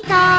た